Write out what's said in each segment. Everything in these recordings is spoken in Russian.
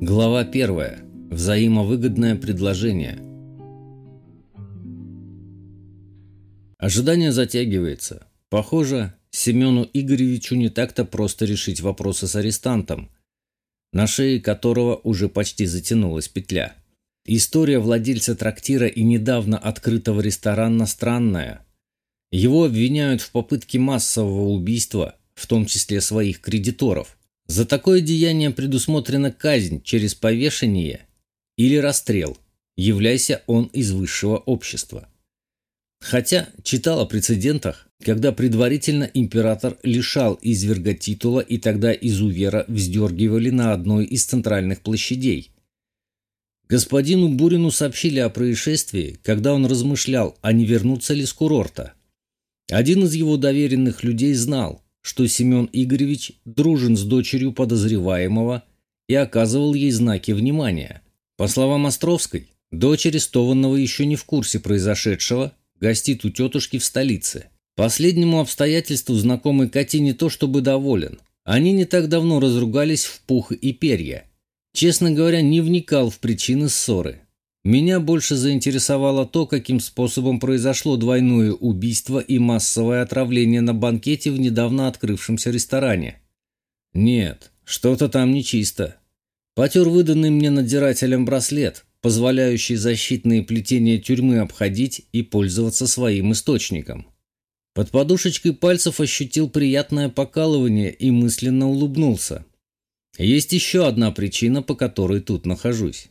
Глава 1. Взаимовыгодное предложение. Ожидание затягивается. Похоже, Семену Игоревичу не так-то просто решить вопросы с арестантом, на шее которого уже почти затянулась петля. История владельца трактира и недавно открытого ресторана странная. Его обвиняют в попытке массового убийства, в том числе своих кредиторов. За такое деяние предусмотрена казнь через повешение или расстрел, являйся он из высшего общества. Хотя читал о прецедентах, когда предварительно император лишал изверга титула и тогда изувера вздергивали на одной из центральных площадей. Господину Бурину сообщили о происшествии, когда он размышлял, а не вернуться ли с курорта. Один из его доверенных людей знал, что Семен Игоревич дружен с дочерью подозреваемого и оказывал ей знаки внимания. По словам Островской, дочь арестованного еще не в курсе произошедшего, гостит у тетушки в столице. Последнему обстоятельству знакомый Кати не то чтобы доволен. Они не так давно разругались в пух и перья. Честно говоря, не вникал в причины ссоры. Меня больше заинтересовало то, каким способом произошло двойное убийство и массовое отравление на банкете в недавно открывшемся ресторане. Нет, что-то там нечисто. Потер выданный мне надзирателем браслет, позволяющий защитные плетения тюрьмы обходить и пользоваться своим источником. Под подушечкой пальцев ощутил приятное покалывание и мысленно улыбнулся. Есть еще одна причина, по которой тут нахожусь.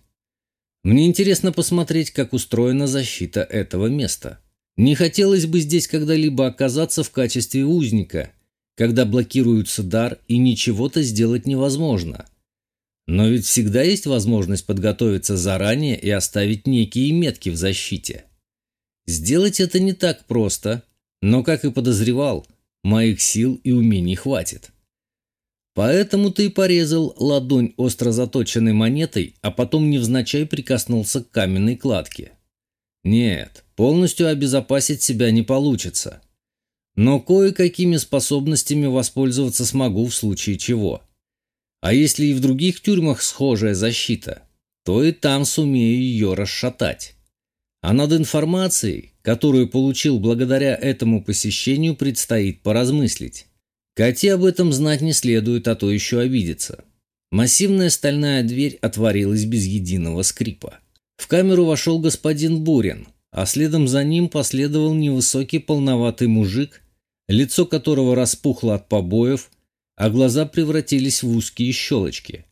Мне интересно посмотреть, как устроена защита этого места. Не хотелось бы здесь когда-либо оказаться в качестве узника, когда блокируется дар и ничего-то сделать невозможно. Но ведь всегда есть возможность подготовиться заранее и оставить некие метки в защите. Сделать это не так просто, но, как и подозревал, моих сил и умений хватит. Поэтому ты порезал ладонь остро заточенной монетой, а потом невзначай прикоснулся к каменной кладке. Нет, полностью обезопасить себя не получится. Но кое-какими способностями воспользоваться смогу в случае чего. А если и в других тюрьмах схожая защита, то и там сумею ее расшатать. А над информацией, которую получил благодаря этому посещению, предстоит поразмыслить. Кате об этом знать не следует, а то еще обидится. Массивная стальная дверь отворилась без единого скрипа. В камеру вошел господин Бурин, а следом за ним последовал невысокий полноватый мужик, лицо которого распухло от побоев, а глаза превратились в узкие щелочки.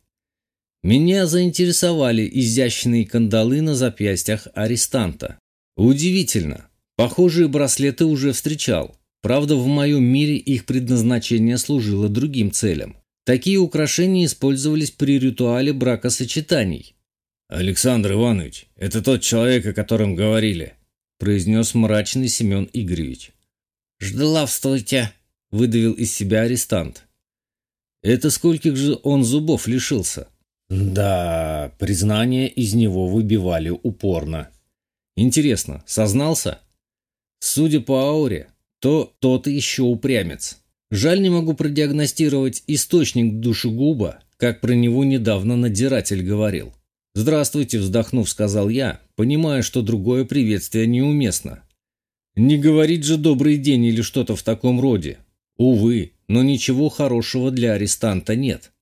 Меня заинтересовали изящные кандалы на запястьях арестанта. Удивительно, похожие браслеты уже встречал, Правда, в моем мире их предназначение служило другим целям. Такие украшения использовались при ритуале бракосочетаний. «Александр Иванович, это тот человек, о котором говорили», произнес мрачный Семен Игоревич. «Ждлавствуйте», — выдавил из себя арестант. «Это скольких же он зубов лишился?» «Да, признания из него выбивали упорно. Интересно, сознался?» «Судя по ауре, то тот еще упрямец. Жаль, не могу продиагностировать источник душегуба, как про него недавно надзиратель говорил. «Здравствуйте», — вздохнув, сказал я, понимая, что другое приветствие неуместно. Не говорить же «добрый день» или что-то в таком роде. Увы, но ничего хорошего для арестанта нет.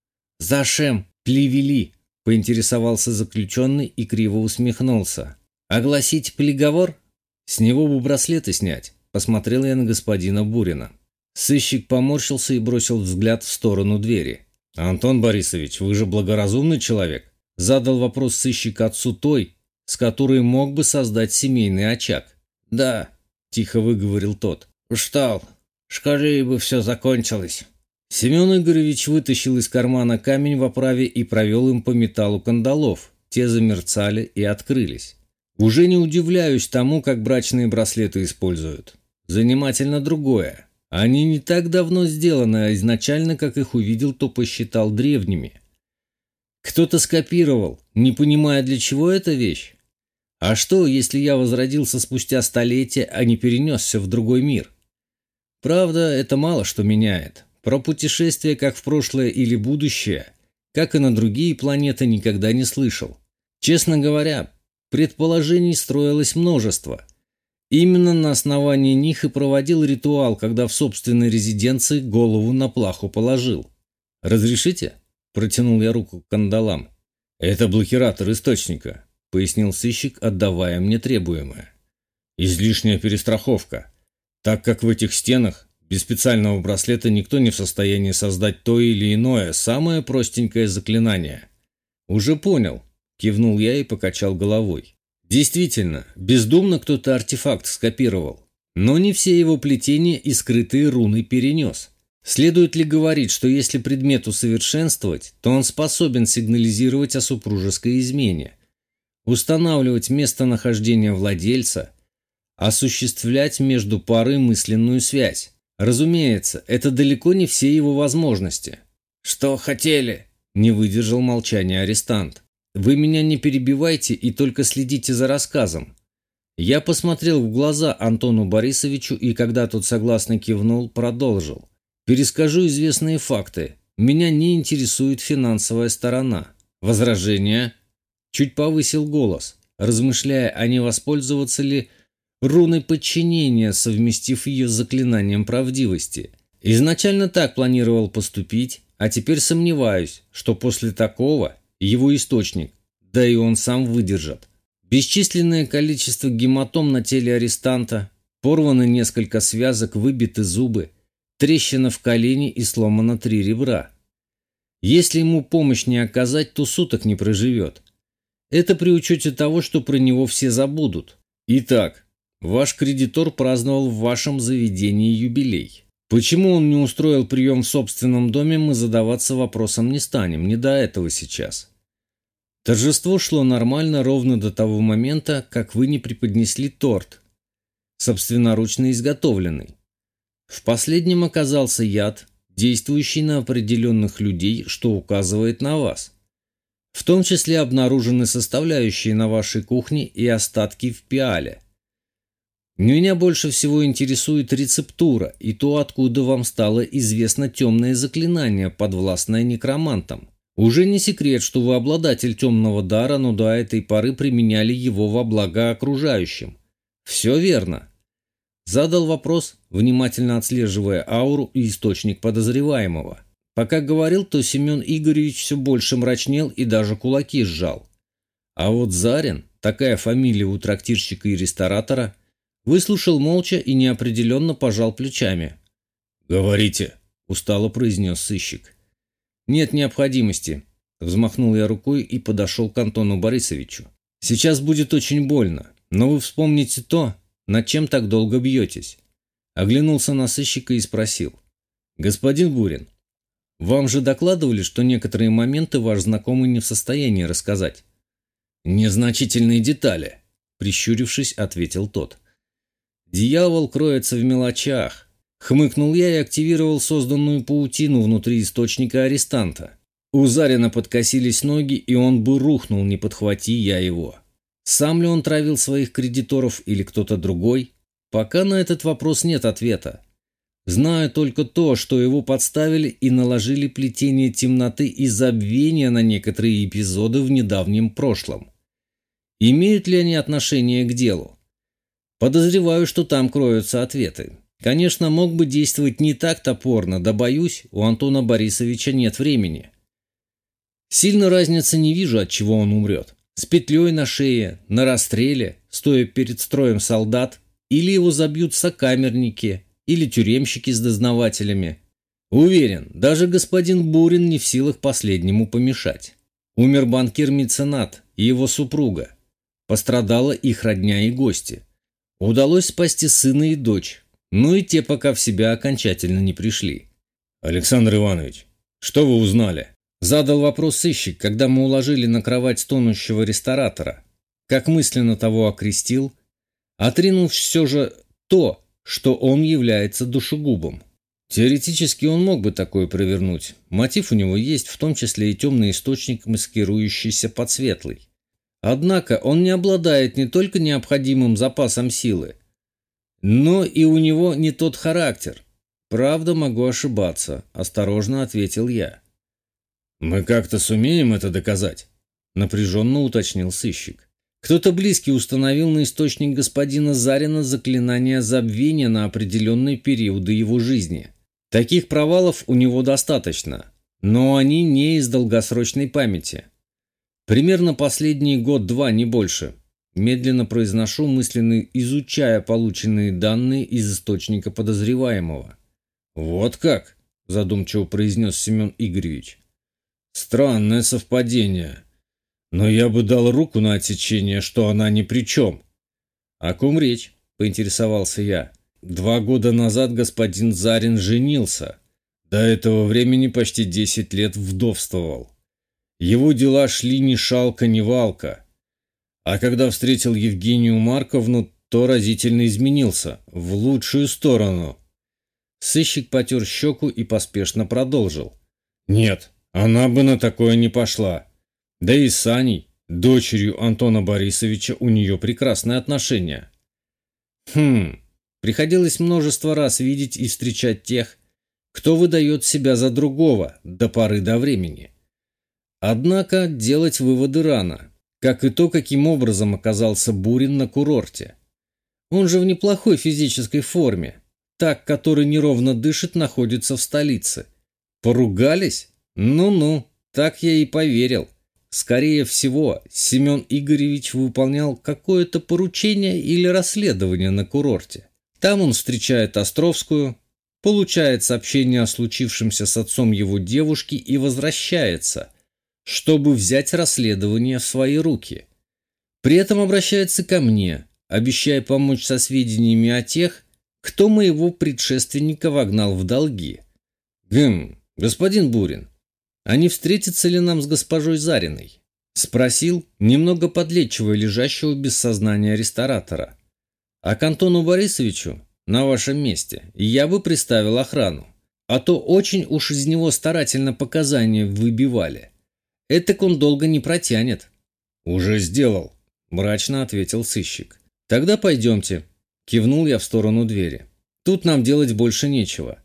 «Зашем, плевели», — поинтересовался заключенный и криво усмехнулся. «Огласить приговор? С него бы браслеты снять». Посмотрел я на господина Бурина. Сыщик поморщился и бросил взгляд в сторону двери. «Антон Борисович, вы же благоразумный человек?» Задал вопрос сыщик отцу той, с которой мог бы создать семейный очаг. «Да», – тихо выговорил тот. «Устал. Скорее бы все закончилось». Семен Игоревич вытащил из кармана камень в оправе и провел им по металлу кандалов. Те замерцали и открылись. Уже не удивляюсь тому, как брачные браслеты используют. Занимательно другое. Они не так давно сделаны, а изначально, как их увидел, то посчитал древними. Кто-то скопировал, не понимая, для чего эта вещь. А что, если я возродился спустя столетия, а не перенесся в другой мир? Правда, это мало что меняет. Про путешествие как в прошлое или будущее, как и на другие планеты, никогда не слышал. Честно говоря, предположений строилось множество. Именно на основании них и проводил ритуал, когда в собственной резиденции голову на плаху положил. «Разрешите?» – протянул я руку к кандалам. «Это блокиратор источника», – пояснил сыщик, отдавая мне требуемое. «Излишняя перестраховка, так как в этих стенах без специального браслета никто не в состоянии создать то или иное, самое простенькое заклинание». «Уже понял», – кивнул я и покачал головой. «Действительно, бездумно кто-то артефакт скопировал, но не все его плетения и скрытые руны перенес». Следует ли говорить, что если предмет усовершенствовать, то он способен сигнализировать о супружеской измене, устанавливать местонахождение владельца, осуществлять между парой мысленную связь? Разумеется, это далеко не все его возможности. «Что хотели?» – не выдержал молчания арестант. «Вы меня не перебивайте и только следите за рассказом». Я посмотрел в глаза Антону Борисовичу и, когда тот согласно кивнул, продолжил. Перескажу известные факты. Меня не интересует финансовая сторона. Возражение? Чуть повысил голос, размышляя, а не воспользоваться ли руной подчинения, совместив ее с заклинанием правдивости. Изначально так планировал поступить, а теперь сомневаюсь, что после такого его источник, да и он сам выдержат. Бесчисленное количество гематом на теле арестанта, порваны несколько связок, выбиты зубы, трещина в колене и сломано три ребра. Если ему помощь не оказать, то суток не проживет. Это при учете того, что про него все забудут. Итак, ваш кредитор праздновал в вашем заведении юбилей. Почему он не устроил прием в собственном доме, мы задаваться вопросом не станем, не до этого сейчас. Торжество шло нормально ровно до того момента, как вы не преподнесли торт, собственноручно изготовленный. В последнем оказался яд, действующий на определенных людей, что указывает на вас. В том числе обнаружены составляющие на вашей кухне и остатки в пиале. Меня больше всего интересует рецептура и то, откуда вам стало известно темное заклинание, подвластное некромантам. Уже не секрет, что вы обладатель темного дара, но до этой поры применяли его во благо окружающим. Все верно. Задал вопрос, внимательно отслеживая ауру и источник подозреваемого. Пока говорил, то Семен Игоревич все больше мрачнел и даже кулаки сжал. А вот Зарин, такая фамилия у трактирщика и ресторатора, выслушал молча и неопределенно пожал плечами. «Говорите», – устало произнес сыщик. «Нет необходимости», – взмахнул я рукой и подошел к Антону Борисовичу. «Сейчас будет очень больно, но вы вспомните то, над чем так долго бьетесь?» Оглянулся на сыщика и спросил. «Господин Бурин, вам же докладывали, что некоторые моменты ваш знакомый не в состоянии рассказать?» «Незначительные детали», — прищурившись, ответил тот. «Дьявол кроется в мелочах», — хмыкнул я и активировал созданную паутину внутри источника арестанта. У Зарина подкосились ноги, и он бы рухнул, не подхвати я его. Сам ли он травил своих кредиторов или кто-то другой? Пока на этот вопрос нет ответа. Знаю только то, что его подставили и наложили плетение темноты и забвения на некоторые эпизоды в недавнем прошлом. Имеют ли они отношение к делу? Подозреваю, что там кроются ответы. Конечно, мог бы действовать не так топорно, да боюсь, у Антона Борисовича нет времени. Сильно разницы не вижу, от чего он умрет с петлей на шее, на расстреле, стоя перед строем солдат, или его забьют сокамерники, или тюремщики с дознавателями. Уверен, даже господин Бурин не в силах последнему помешать. Умер банкир-меценат и его супруга. Пострадала их родня и гости. Удалось спасти сына и дочь, но и те пока в себя окончательно не пришли. «Александр Иванович, что вы узнали?» Задал вопрос сыщик, когда мы уложили на кровать тонущего ресторатора. Как мысленно того окрестил, отринув все же то, что он является душегубом. Теоретически он мог бы такое провернуть. Мотив у него есть, в том числе и темный источник, маскирующийся под светлый. Однако он не обладает не только необходимым запасом силы, но и у него не тот характер. Правда, могу ошибаться, осторожно ответил я. Мы как-то сумеем это доказать? Напряженно уточнил сыщик. Кто-то близкий установил на источник господина Зарина заклинание забвения на определенные периоды его жизни. Таких провалов у него достаточно, но они не из долгосрочной памяти. Примерно последний год-два, не больше. Медленно произношу, мысленно изучая полученные данные из источника подозреваемого. «Вот как?» – задумчиво произнес Семен Игоревич. «Странное совпадение. Но я бы дал руку на отсечение, что она ни при чем». «О ком речь?» – поинтересовался я. «Два года назад господин Зарин женился. До этого времени почти десять лет вдовствовал. Его дела шли ни шалка, ни валка». А когда встретил Евгению Марковну, то разительно изменился, в лучшую сторону. Сыщик потер щеку и поспешно продолжил. «Нет, она бы на такое не пошла. Да и с Аней, дочерью Антона Борисовича, у нее прекрасные отношения». «Хм, приходилось множество раз видеть и встречать тех, кто выдает себя за другого до поры до времени. Однако делать выводы рано как и то, каким образом оказался Бурин на курорте. Он же в неплохой физической форме, так, который неровно дышит, находится в столице. Поругались? Ну-ну, так я и поверил. Скорее всего, Семен Игоревич выполнял какое-то поручение или расследование на курорте. Там он встречает Островскую, получает сообщение о случившемся с отцом его девушки и возвращается, чтобы взять расследование в свои руки. При этом обращается ко мне, обещая помочь со сведениями о тех, кто моего предшественника вогнал в долги. «Гм, господин Бурин, а не встретится ли нам с госпожой Зариной?» Спросил, немного подлечивая лежащего без сознания ресторатора. «А к Антону Борисовичу, на вашем месте, я бы приставил охрану, а то очень уж из него старательно показания выбивали. Этак он долго не протянет. Уже сделал, мрачно ответил сыщик. Тогда пойдемте. Кивнул я в сторону двери. Тут нам делать больше нечего.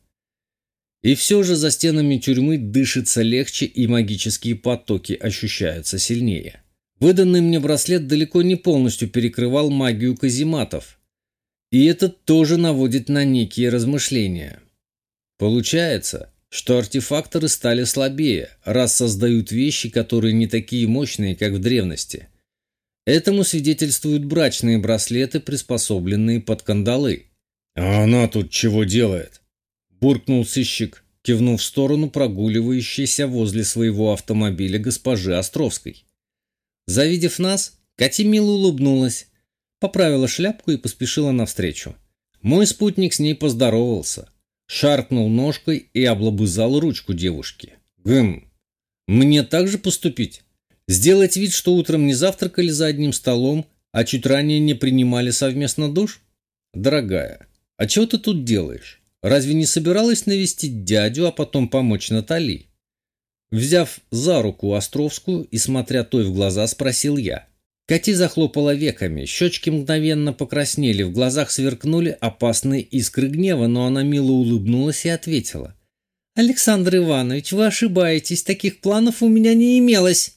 И все же за стенами тюрьмы дышится легче и магические потоки ощущаются сильнее. Выданный мне браслет далеко не полностью перекрывал магию казематов. И это тоже наводит на некие размышления. Получается, что артефакторы стали слабее, раз создают вещи, которые не такие мощные, как в древности. Этому свидетельствуют брачные браслеты, приспособленные под кандалы. «А она тут чего делает?» – буркнул сыщик, кивнув в сторону прогуливающейся возле своего автомобиля госпожи Островской. Завидев нас, Кати мило улыбнулась, поправила шляпку и поспешила навстречу. Мой спутник с ней поздоровался – шаркнул ножкой и облобызал ручку девушки. «Гм, мне так же поступить? Сделать вид, что утром не завтракали за одним столом, а чуть ранее не принимали совместно душ? Дорогая, а чего ты тут делаешь? Разве не собиралась навестить дядю, а потом помочь Натали?» Взяв за руку Островскую и смотря той в глаза, спросил я. Кати захлопала веками, щечки мгновенно покраснели, в глазах сверкнули опасные искры гнева, но она мило улыбнулась и ответила. «Александр Иванович, вы ошибаетесь, таких планов у меня не имелось».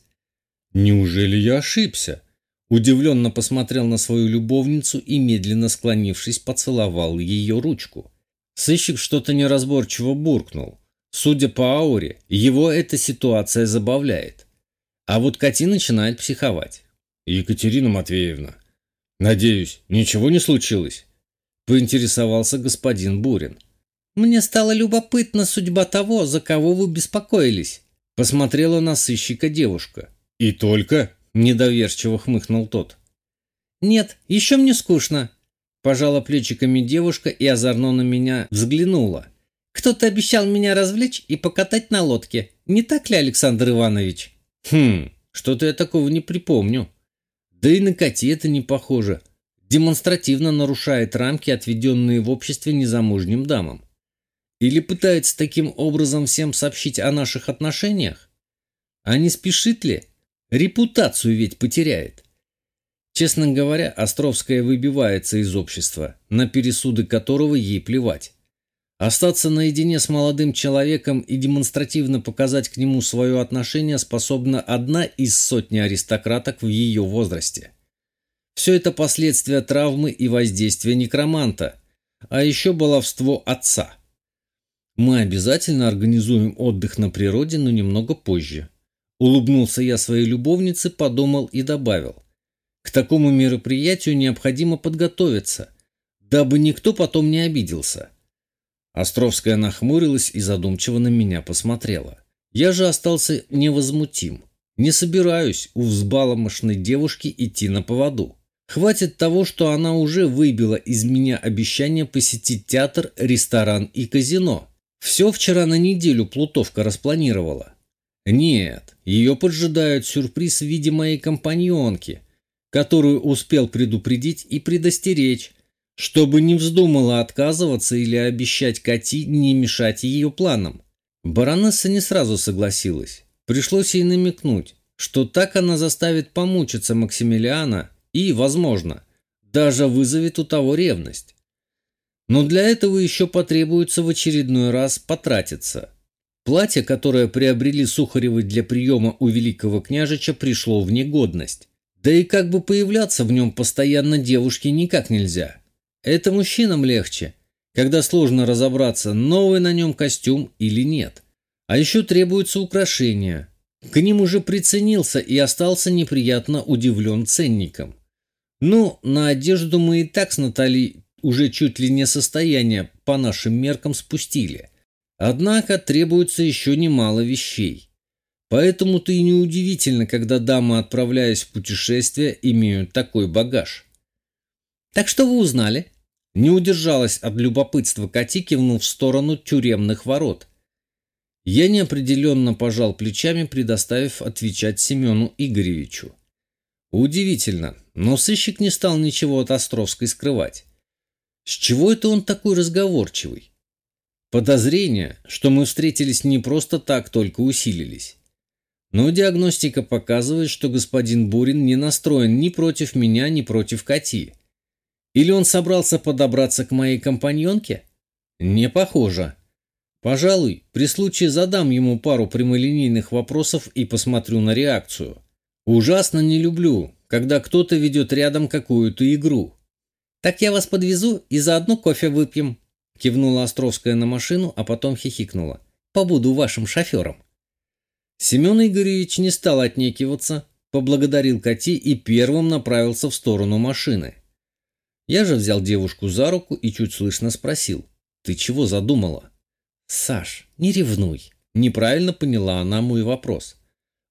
«Неужели я ошибся?» Удивленно посмотрел на свою любовницу и, медленно склонившись, поцеловал ее ручку. Сыщик что-то неразборчиво буркнул. Судя по ауре, его эта ситуация забавляет. А вот Кати начинает психовать. Екатерина Матвеевна, надеюсь, ничего не случилось? Поинтересовался господин Бурин. Мне стало любопытна судьба того, за кого вы беспокоились. Посмотрела на сыщика девушка. И только? Недоверчиво хмыкнул тот. Нет, еще мне скучно. Пожала плечиками девушка и озорно на меня взглянула. Кто-то обещал меня развлечь и покатать на лодке. Не так ли, Александр Иванович? Хм, что-то я такого не припомню. Да и на коте это не похоже. Демонстративно нарушает рамки, отведенные в обществе незамужним дамам. Или пытается таким образом всем сообщить о наших отношениях? А не спешит ли? Репутацию ведь потеряет. Честно говоря, Островская выбивается из общества, на пересуды которого ей плевать. Остаться наедине с молодым человеком и демонстративно показать к нему свое отношение способна одна из сотни аристократок в ее возрасте. Все это последствия травмы и воздействия некроманта, а еще баловство отца. Мы обязательно организуем отдых на природе, но немного позже. Улыбнулся я своей любовнице, подумал и добавил. К такому мероприятию необходимо подготовиться, дабы никто потом не обиделся. Островская нахмурилась и задумчиво на меня посмотрела. Я же остался невозмутим. Не собираюсь у взбаломошной девушки идти на поводу. Хватит того, что она уже выбила из меня обещание посетить театр, ресторан и казино. Все вчера на неделю Плутовка распланировала. Нет, ее поджидает сюрприз в виде моей компаньонки, которую успел предупредить и предостеречь, чтобы не вздумала отказываться или обещать Кати не мешать ее планам. Баронесса не сразу согласилась. Пришлось ей намекнуть, что так она заставит помучиться Максимилиана и, возможно, даже вызовет у того ревность. Но для этого еще потребуется в очередной раз потратиться. Платье, которое приобрели Сухаревы для приема у великого княжича, пришло в негодность. Да и как бы появляться в нем постоянно девушке никак нельзя. Это мужчинам легче, когда сложно разобраться, новый на нем костюм или нет. А еще требуются украшения. К ним уже приценился и остался неприятно удивлен ценником. Ну, на одежду мы и так с Натальей уже чуть ли не состояние по нашим меркам спустили. Однако требуется еще немало вещей. Поэтому-то и неудивительно, когда дамы, отправляясь в путешествие, имеют такой багаж. «Так что вы узнали?» Не удержалась от любопытства Кати, кивнув в сторону тюремных ворот. Я неопределенно пожал плечами, предоставив отвечать Семену Игоревичу. Удивительно, но сыщик не стал ничего от Островской скрывать. С чего это он такой разговорчивый? Подозрения, что мы встретились не просто так, только усилились. Но диагностика показывает, что господин Бурин не настроен ни против меня, ни против Кати. Или он собрался подобраться к моей компаньонке? Не похоже. Пожалуй, при случае задам ему пару прямолинейных вопросов и посмотрю на реакцию. Ужасно не люблю, когда кто-то ведет рядом какую-то игру. «Так я вас подвезу и заодно кофе выпьем», — кивнула Островская на машину, а потом хихикнула. «Побуду вашим шофером». Семен Игоревич не стал отнекиваться, поблагодарил Кати и первым направился в сторону машины. Я же взял девушку за руку и чуть слышно спросил. «Ты чего задумала?» «Саш, не ревнуй». Неправильно поняла она мой вопрос.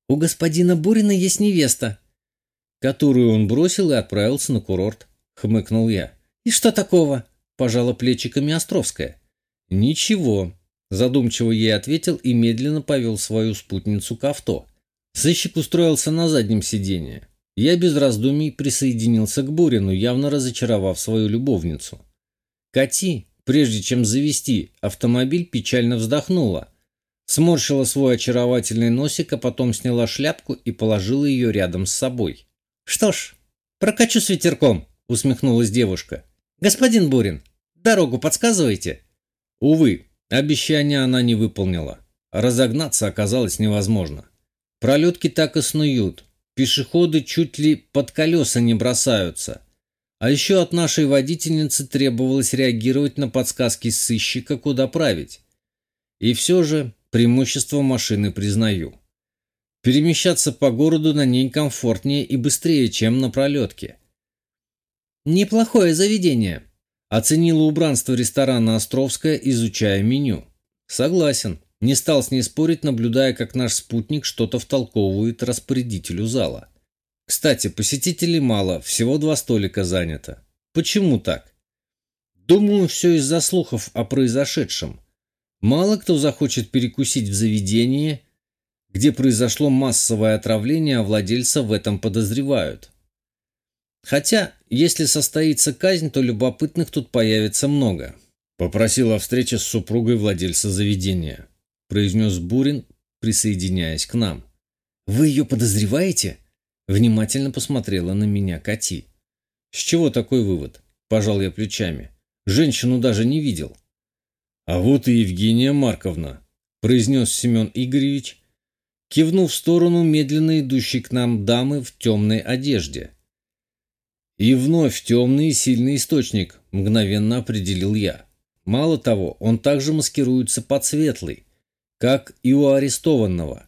«У господина Бурина есть невеста». «Которую он бросил и отправился на курорт», — хмыкнул я. «И что такого?» — пожала плечиками Островская. «Ничего», — задумчиво ей ответил и медленно повел свою спутницу к авто. Сыщик устроился на заднем сиденье. Я без раздумий присоединился к Бурину, явно разочаровав свою любовницу. Кати, прежде чем завести автомобиль, печально вздохнула. Сморщила свой очаровательный носик, а потом сняла шляпку и положила ее рядом с собой. «Что ж, прокачу с ветерком», — усмехнулась девушка. «Господин Бурин, дорогу подсказывайте?» Увы, обещание она не выполнила. Разогнаться оказалось невозможно. Пролетки так и снуют, Пешеходы чуть ли под колеса не бросаются. А еще от нашей водительницы требовалось реагировать на подсказки сыщика, куда править. И все же преимущество машины признаю. Перемещаться по городу на ней комфортнее и быстрее, чем на пролетке. «Неплохое заведение», — оценила убранство ресторана «Островская», изучая меню. «Согласен. Не стал с ней спорить, наблюдая, как наш спутник что-то втолковывает распорядителю зала. Кстати, посетителей мало, всего два столика занято. Почему так? Думаю, все из-за слухов о произошедшем. Мало кто захочет перекусить в заведении, где произошло массовое отравление, а владельца в этом подозревают. Хотя, если состоится казнь, то любопытных тут появится много. Попросил о встрече с супругой владельца заведения произнес Бурин, присоединяясь к нам. «Вы ее подозреваете?» Внимательно посмотрела на меня Кати. «С чего такой вывод?» – пожал я плечами. «Женщину даже не видел». «А вот и Евгения Марковна», – произнес Семен Игоревич, кивнув в сторону медленно идущей к нам дамы в темной одежде. И вновь темный и сильный источник, мгновенно определил я. Мало того, он также маскируется под светлый, как и у арестованного.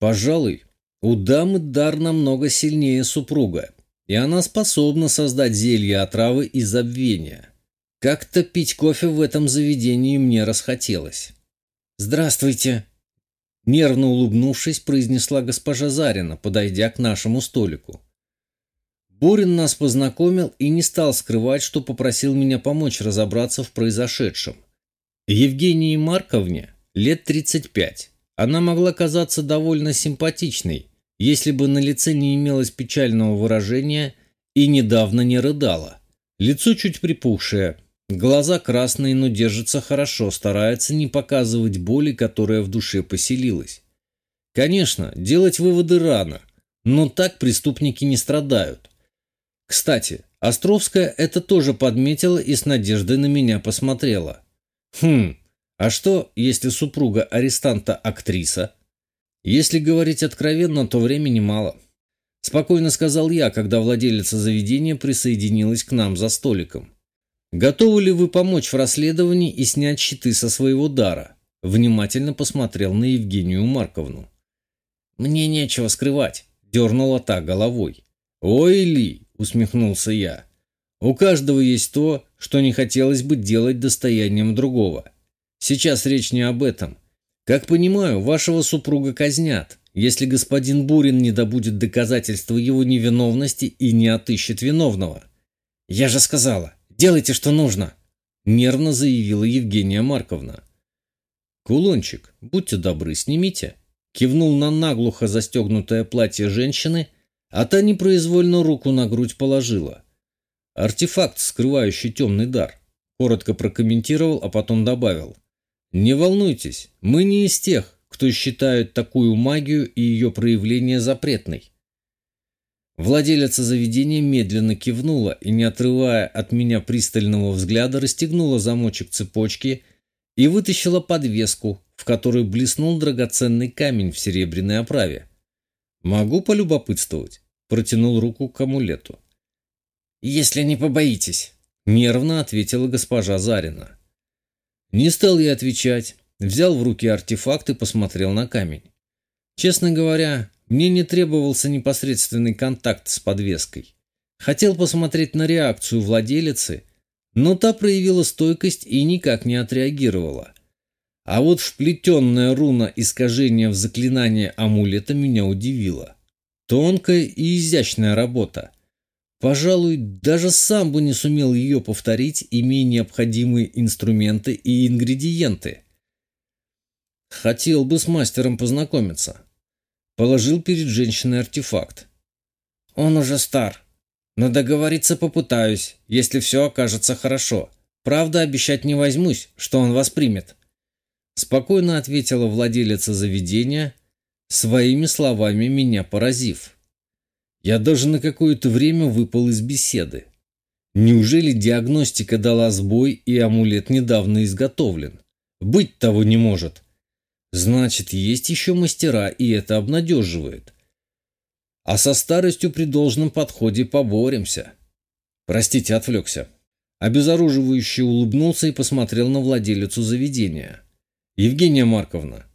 Пожалуй, у дамы дар намного сильнее супруга, и она способна создать зелье отравы и забвения. Как-то пить кофе в этом заведении мне расхотелось. «Здравствуйте!» Нервно улыбнувшись, произнесла госпожа Зарина, подойдя к нашему столику. Бурин нас познакомил и не стал скрывать, что попросил меня помочь разобраться в произошедшем. Евгении Марковне лет 35. Она могла казаться довольно симпатичной, если бы на лице не имелось печального выражения и недавно не рыдала. Лицо чуть припухшее, глаза красные, но держится хорошо, старается не показывать боли, которая в душе поселилась. Конечно, делать выводы рано, но так преступники не страдают. Кстати, Островская это тоже подметила и с надеждой на меня посмотрела. Хм, а что, если супруга арестанта актриса? Если говорить откровенно, то времени мало. Спокойно сказал я, когда владелица заведения присоединилась к нам за столиком. Готовы ли вы помочь в расследовании и снять щиты со своего дара? Внимательно посмотрел на Евгению Марковну. Мне нечего скрывать, дернула та головой. Ой, Ли, усмехнулся я. У каждого есть то, что не хотелось бы делать достоянием другого. Сейчас речь не об этом. Как понимаю, вашего супруга казнят, если господин Бурин не добудет доказательства его невиновности и не отыщет виновного. Я же сказала, делайте, что нужно, нервно заявила Евгения Марковна. Кулончик, будьте добры, снимите. Кивнул на наглухо застегнутое платье женщины – а та непроизвольно руку на грудь положила. Артефакт, скрывающий темный дар. Коротко прокомментировал, а потом добавил. Не волнуйтесь, мы не из тех, кто считает такую магию и ее проявление запретной. Владелица заведения медленно кивнула и, не отрывая от меня пристального взгляда, расстегнула замочек цепочки и вытащила подвеску, в которой блеснул драгоценный камень в серебряной оправе. «Могу полюбопытствовать?» Протянул руку к амулету. «Если не побоитесь», — нервно ответила госпожа Зарина. Не стал я отвечать, взял в руки артефакт и посмотрел на камень. Честно говоря, мне не требовался непосредственный контакт с подвеской. Хотел посмотреть на реакцию владелицы, но та проявила стойкость и никак не отреагировала. А вот вплетенная руна искажения в заклинание амулета меня удивила. Тонкая и изящная работа. Пожалуй, даже сам бы не сумел ее повторить, имея необходимые инструменты и ингредиенты. Хотел бы с мастером познакомиться. Положил перед женщиной артефакт. Он уже стар, но договориться попытаюсь, если все окажется хорошо. Правда, обещать не возьмусь, что он воспримет. Спокойно ответила владелица заведения, своими словами меня поразив. Я даже на какое-то время выпал из беседы. Неужели диагностика дала сбой и амулет недавно изготовлен? Быть того не может. Значит, есть еще мастера, и это обнадеживает. А со старостью при должном подходе поборемся. Простите, отвлекся. Обезоруживающе улыбнулся и посмотрел на владелицу заведения. Евгения Марковна,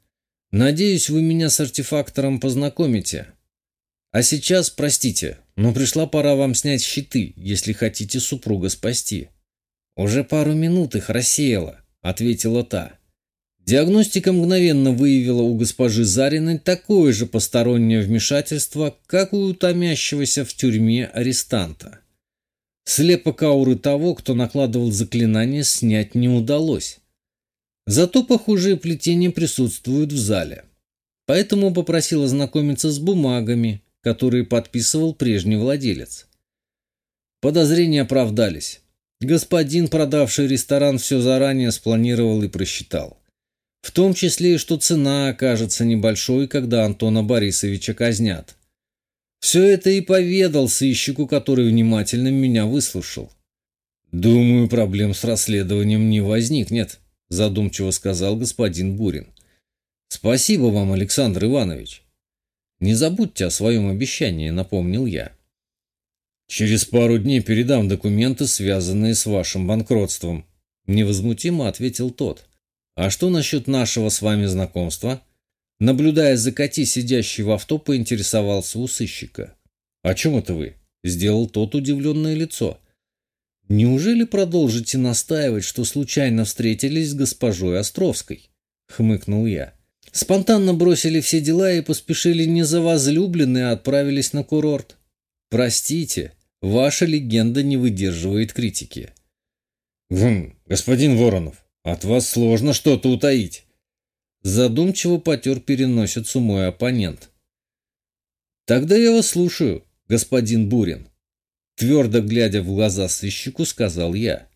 надеюсь, вы меня с артефактором познакомите. А сейчас, простите, но пришла пора вам снять щиты, если хотите супруга спасти. Уже пару минут их рассеяла, ответила та. Диагностика мгновенно выявила у госпожи Зариной такое же постороннее вмешательство, как у томящегося в тюрьме арестанта. Слепок ауры того, кто накладывал заклинание, снять не удалось. Зато похожие плетения присутствуют в зале. Поэтому попросил ознакомиться с бумагами, которые подписывал прежний владелец. Подозрения оправдались. Господин, продавший ресторан, все заранее спланировал и просчитал. В том числе и что цена окажется небольшой, когда Антона Борисовича казнят. Все это и поведал сыщику, который внимательно меня выслушал. Думаю, проблем с расследованием не возникнет. задумчиво сказал господин Бурин. Спасибо вам, Александр Иванович. Не забудьте о своем обещании, напомнил я. Через пару дней передам документы, связанные с вашим банкротством, невозмутимо ответил тот. А что насчет нашего с вами знакомства? Наблюдая за Кати, сидящий в авто, поинтересовался у сыщика. «О чем это вы?» – сделал тот удивленное лицо. «Неужели продолжите настаивать, что случайно встретились с госпожой Островской?» – хмыкнул я. «Спонтанно бросили все дела и поспешили не за возлюбленной, а отправились на курорт. Простите, ваша легенда не выдерживает критики». «Гм, господин Воронов, от вас сложно что-то утаить». Задумчиво потер переносицу мой оппонент. «Тогда я вас слушаю, господин Бурин», Твердо глядя в глаза сыщику, сказал я.